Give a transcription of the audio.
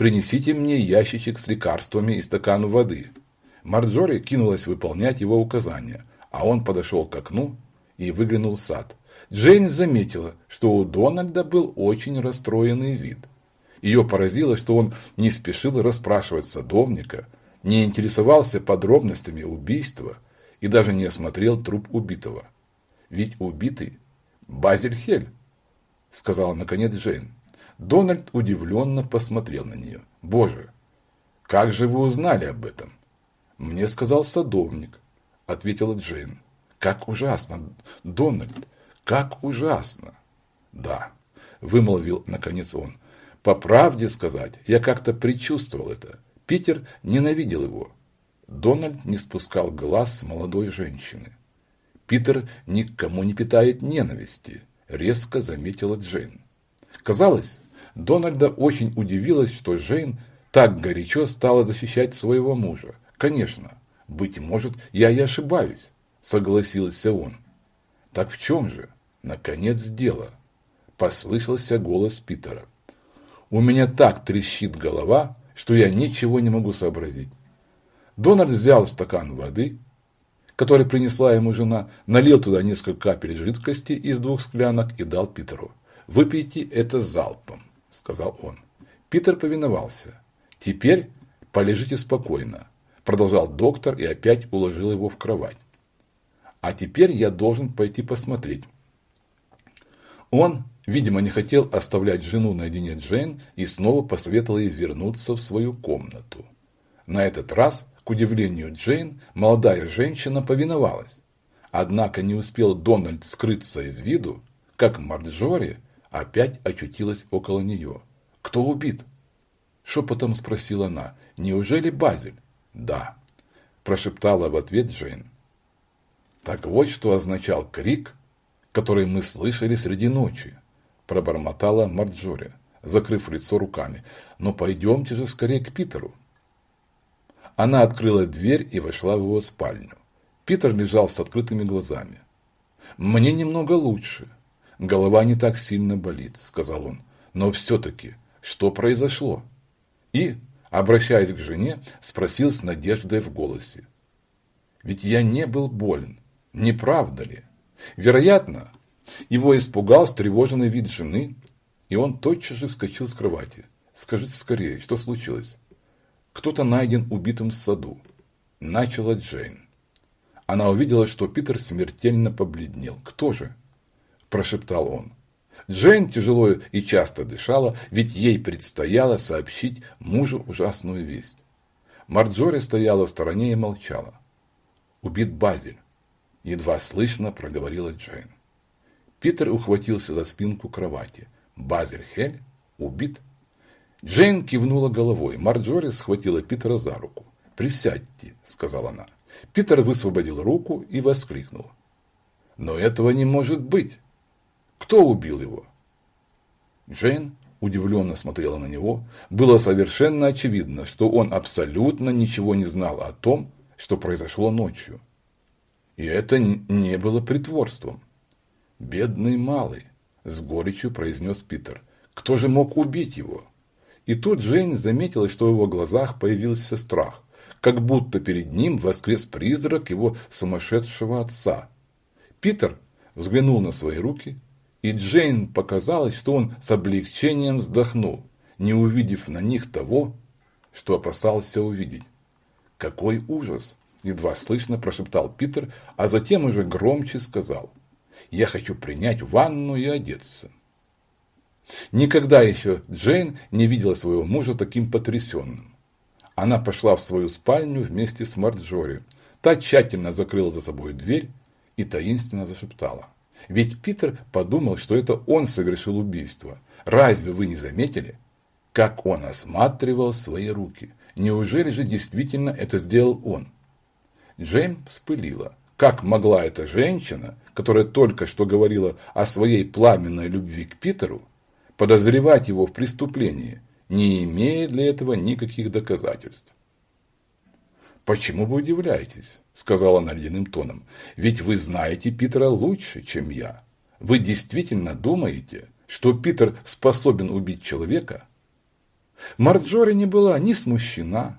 принесите мне ящичек с лекарствами и стакан воды». Марджори кинулась выполнять его указания, а он подошел к окну и выглянул в сад. Джейн заметила, что у Дональда был очень расстроенный вид. Ее поразило, что он не спешил расспрашивать садовника, не интересовался подробностями убийства и даже не осмотрел труп убитого. Ведь убитый Базиль Хель, сказала наконец Джейн. Дональд удивленно посмотрел на нее. Боже, как же вы узнали об этом? Мне сказал садовник, ответила Джейн. Как ужасно, Дональд, как ужасно. Да, вымолвил наконец он. По правде сказать, я как-то предчувствовал это. Питер ненавидел его. Дональд не спускал глаз с молодой женщины. Питер никому не питает ненависти, резко заметила Джейн. Казалось, Дональда очень удивилось, что Джейн так горячо стала защищать своего мужа. Конечно, быть может, я и ошибаюсь, согласился он. Так в чем же, наконец, дело? Послышался голос Питера. У меня так трещит голова, что я ничего не могу сообразить. Дональд взял стакан воды, который принесла ему жена, налил туда несколько капель жидкости из двух склянок и дал Питеру. «Выпейте это залпом», – сказал он. Питер повиновался. «Теперь полежите спокойно», – продолжал доктор и опять уложил его в кровать. «А теперь я должен пойти посмотреть». Он Видимо, не хотел оставлять жену наедине Джейн и снова посоветовал ей вернуться в свою комнату. На этот раз, к удивлению Джейн, молодая женщина повиновалась. Однако не успел Дональд скрыться из виду, как Марджори опять очутилась около нее. «Кто убит?» Шепотом спросила она. «Неужели Базель?» «Да», прошептала в ответ Джейн. Так вот, что означал крик, который мы слышали среди ночи пробормотала Марджори, закрыв лицо руками. «Но пойдемте же скорее к Питеру». Она открыла дверь и вошла в его спальню. Питер лежал с открытыми глазами. «Мне немного лучше. Голова не так сильно болит», – сказал он. «Но все-таки, что произошло?» И, обращаясь к жене, спросил с надеждой в голосе. «Ведь я не был болен, не правда ли? Вероятно, его испугал встревоженный вид жены, и он тотчас же вскочил с кровати. «Скажите скорее, что случилось?» «Кто-то найден убитым в саду», – начала Джейн. Она увидела, что Питер смертельно побледнел. «Кто же?» – прошептал он. Джейн тяжело и часто дышала, ведь ей предстояло сообщить мужу ужасную весть. Марджори стояла в стороне и молчала. «Убит Базиль», – едва слышно проговорила Джейн. Питер ухватился за спинку кровати. Базель Хель убит. Джейн кивнула головой. Марджори схватила Питера за руку. «Присядьте», – сказала она. Питер высвободил руку и воскликнул. «Но этого не может быть! Кто убил его?» Джейн удивленно смотрела на него. Было совершенно очевидно, что он абсолютно ничего не знал о том, что произошло ночью. И это не было притворством. «Бедный малый», – с горечью произнес Питер. «Кто же мог убить его?» И тут Джейн заметила, что в его глазах появился страх, как будто перед ним воскрес призрак его сумасшедшего отца. Питер взглянул на свои руки, и Джейн показалось, что он с облегчением вздохнул, не увидев на них того, что опасался увидеть. «Какой ужас!» – едва слышно прошептал Питер, а затем уже громче сказал – я хочу принять ванну и одеться. Никогда еще Джейн не видела своего мужа таким потрясенным. Она пошла в свою спальню вместе с Марджори. Та тщательно закрыла за собой дверь и таинственно зашептала. Ведь Питер подумал, что это он совершил убийство. Разве вы не заметили, как он осматривал свои руки? Неужели же действительно это сделал он? Джейн вспылила. Как могла эта женщина, которая только что говорила о своей пламенной любви к Питеру, подозревать его в преступлении, не имея для этого никаких доказательств? «Почему вы удивляетесь?» – сказала она ледяным тоном. «Ведь вы знаете Питера лучше, чем я. Вы действительно думаете, что Питер способен убить человека, Марджори не была ни смущена,